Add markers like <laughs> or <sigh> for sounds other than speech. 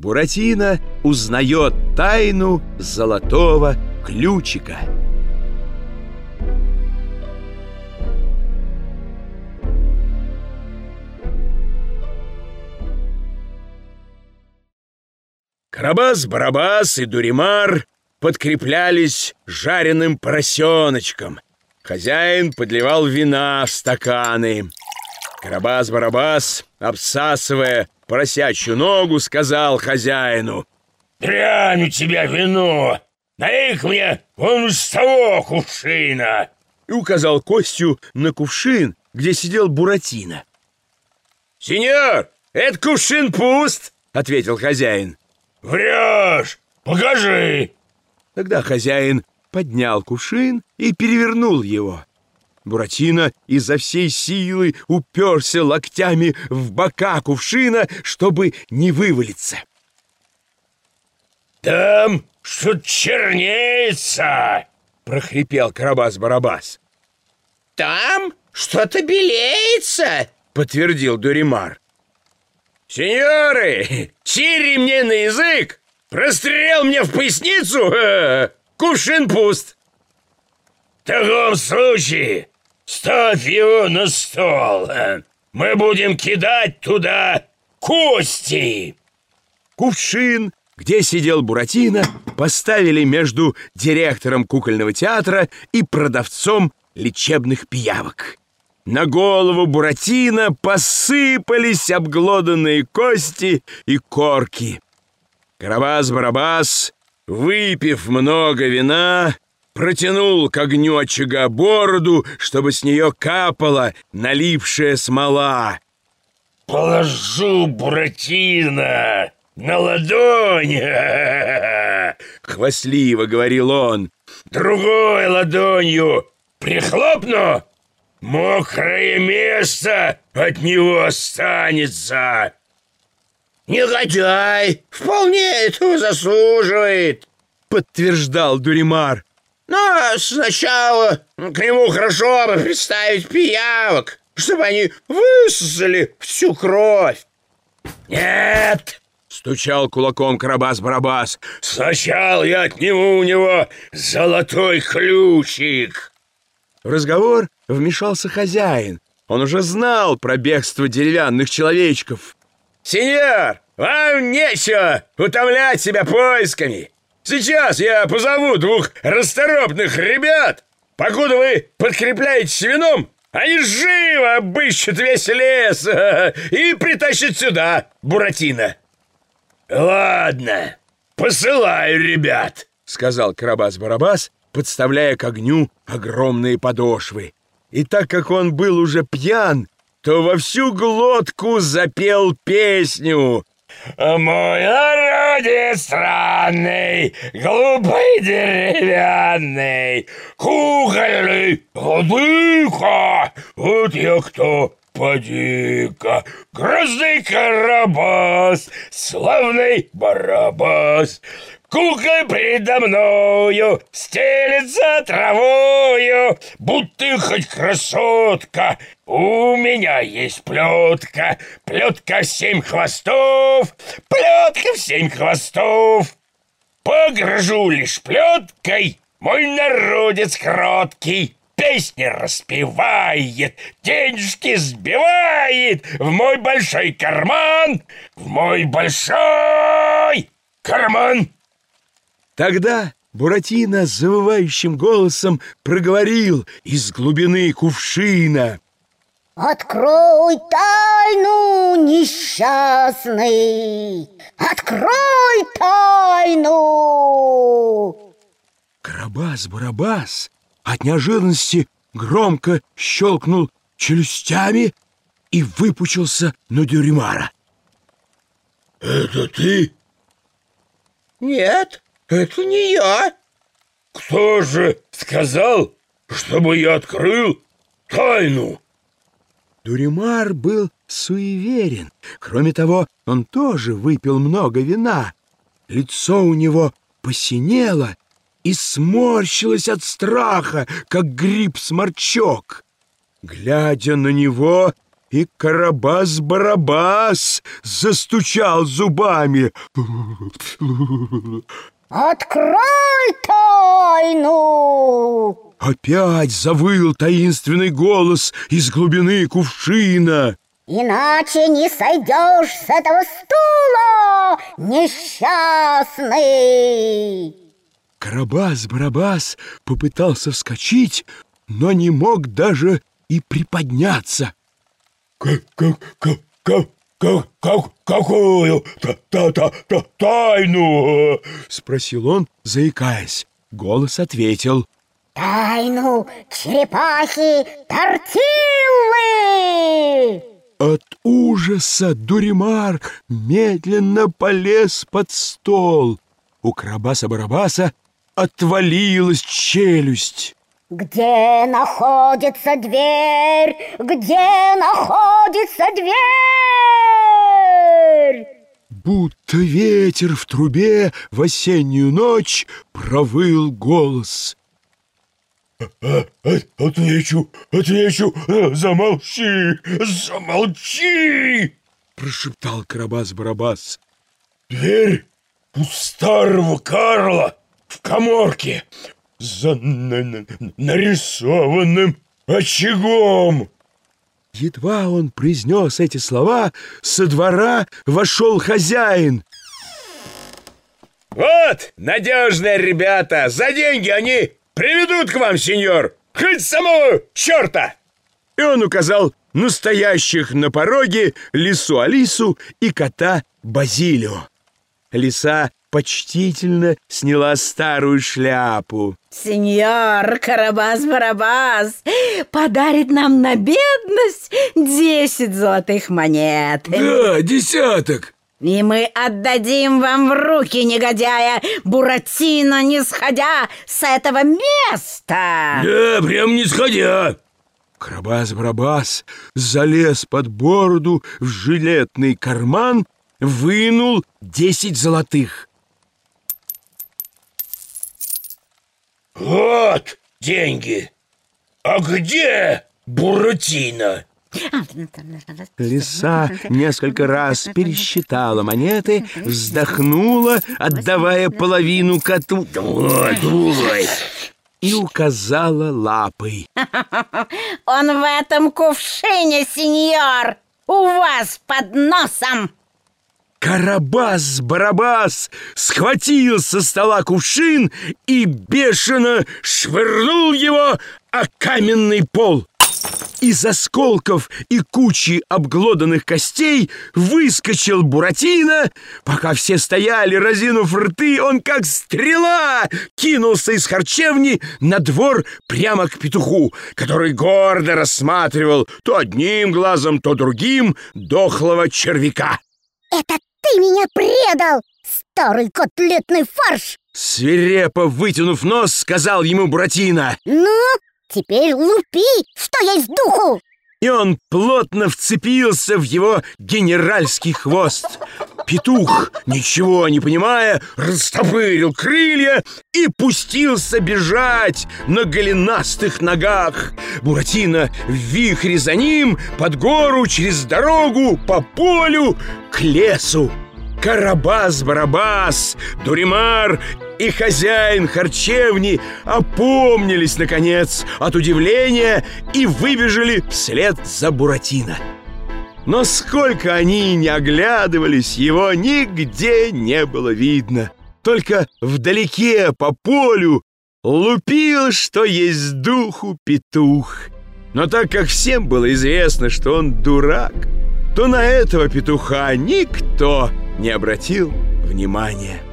Буратино узнает тайну золотого ключика. Карабас-Барабас и Дуримар подкреплялись жареным поросеночком. Хозяин подливал вина в стаканы. Карабас-Барабас, обсасывая поросячью ногу, сказал хозяину. «Дрянь у тебя вино! Налей-ка мне вон с того кувшина!» И указал Костю на кувшин, где сидел Буратино. «Сеньор, этот кувшин пуст!» — ответил хозяин. «Врешь! Покажи!» Тогда хозяин поднял кувшин и перевернул его. Буратино изо всей силы уперся локтями в бока кувшина, чтобы не вывалиться. «Там что-то чернеется!» — прохрипел Карабас-Барабас. «Там что-то белеется!» — подтвердил Дуримар. «Сеньоры, сири мне на язык! Прострел мне в поясницу! Э, кувшин пуст!» «В таком случае ставь его на стол! Мы будем кидать туда кости!» Кувшин, где сидел Буратино, поставили между директором кукольного театра и продавцом лечебных пиявок. На голову Буратино посыпались обглоданные кости и корки. Карабас-Барабас, выпив много вина, протянул к огню очага бороду, чтобы с нее капала налипшая смола. «Положу Буратино на ладонь!» <laughs> — хвастливо говорил он. «Другой ладонью прихлопну, мокрое место от него останется!» «Негодяй! Вполне этого заслуживает!» — подтверждал Дуримар. «Но сначала к нему хорошо бы представить пиявок, чтобы они высосали всю кровь!» «Нет!» — стучал кулаком Карабас-Барабас. «Сначала я отниму у него золотой ключик!» В разговор вмешался хозяин. Он уже знал про бегство деревянных человечков. «Сеньор, вам нечего утомлять себя поисками. Сейчас я позову двух расторопных ребят. Покуда вы подкрепляетесь вином, они живо обыщут весь лес и притащат сюда Буратино». «Ладно, посылаю ребят», — сказал Карабас-Барабас, подставляя к огню огромные подошвы. И так как он был уже пьян, то во всю глотку запел песню. «Мой народец странный, глупый деревянный, кукольный владыка, вот я кто, поди-ка, грозный карабас, славный барабас, Кукла предо мною стелется травою, будто хоть красотка. У меня есть плетка, плетка семь хвостов, плетка в семь хвостов. Погрожу лишь плеткой, мой народец кроткий, песни распевает, денежки сбивает в мой большой карман, в мой большой карман. Тогда Буратино завывающим голосом проговорил из глубины кувшина. Открой тайну, несчастный! Открой тайну! Карабас-барабас от неожиданности громко щелкнул челюстями и выпучился на Дюримара. «Это ты?» «Нет, это не я. Кто же сказал, чтобы я открыл тайну? Дуримар был суеверен. Кроме того, он тоже выпил много вина. Лицо у него посинело и сморщилось от страха, как гриб-сморчок. Глядя на него, и Карабас-Барабас застучал зубами. Открой тайну! Опять завыл таинственный голос из глубины кувшина. Иначе не сойдешь с этого стула, несчастный! Карабас-Барабас попытался вскочить, но не мог даже и приподняться. Как, как, как, как, как, как, какую та, та, та, та, тайну? Спросил он, заикаясь. Голос ответил. Тайну черепахи Тортиллы! От ужаса Дуримар медленно полез под стол. У Карабаса-Барабаса отвалилась челюсть. Где находится дверь? Где находится дверь? Будто ветер в трубе в осеннюю ночь провыл голос. А, а, отвечу, отвечу, а, замолчи, замолчи! Прошептал Карабас-Барабас. Дверь у старого Карла в коморке за на- на- нарисованным очагом. Едва он произнес эти слова, со двора вошел хозяин. Вот, надежные ребята, за деньги они приведут к вам, сеньор, хоть самого черта. И он указал настоящих на пороге лису Алису и кота Базилио. Лиса почтительно сняла старую шляпу. Сеньор Карабас-Барабас подарит нам на бедность десять золотых монет. Да, десяток. И мы отдадим вам в руки, негодяя, Буратино, не сходя с этого места. Да, прям не сходя. Карабас-Барабас залез под бороду в жилетный карман, вынул десять золотых. Вот деньги. А где Буратино? Лиса несколько раз пересчитала монеты, вздохнула, отдавая половину коту. Давай, давай. и указала лапой. <laughs> Он в этом кувшине, сеньор, у вас под носом. Карабас-Барабас схватил со стола кувшин и бешено швырнул его о каменный пол. Из осколков и кучи обглоданных костей выскочил Буратино. Пока все стояли, разинув рты, он как стрела кинулся из харчевни на двор прямо к петуху, который гордо рассматривал то одним глазом, то другим дохлого червяка. Это предал, старый котлетный фарш! Свирепо вытянув нос, сказал ему Буратино. Ну, теперь лупи, что есть духу! И он плотно вцепился в его генеральский хвост. Петух, ничего не понимая, растопырил крылья и пустился бежать на голенастых ногах. Буратино в вихре за ним, под гору, через дорогу, по полю, к лесу. Карабас-Барабас, Дуримар и хозяин харчевни опомнились, наконец, от удивления и выбежали вслед за Буратино. Но сколько они не оглядывались, его нигде не было видно. Только вдалеке по полю лупил, что есть духу петух. Но так как всем было известно, что он дурак, то на этого петуха никто не обратил внимания.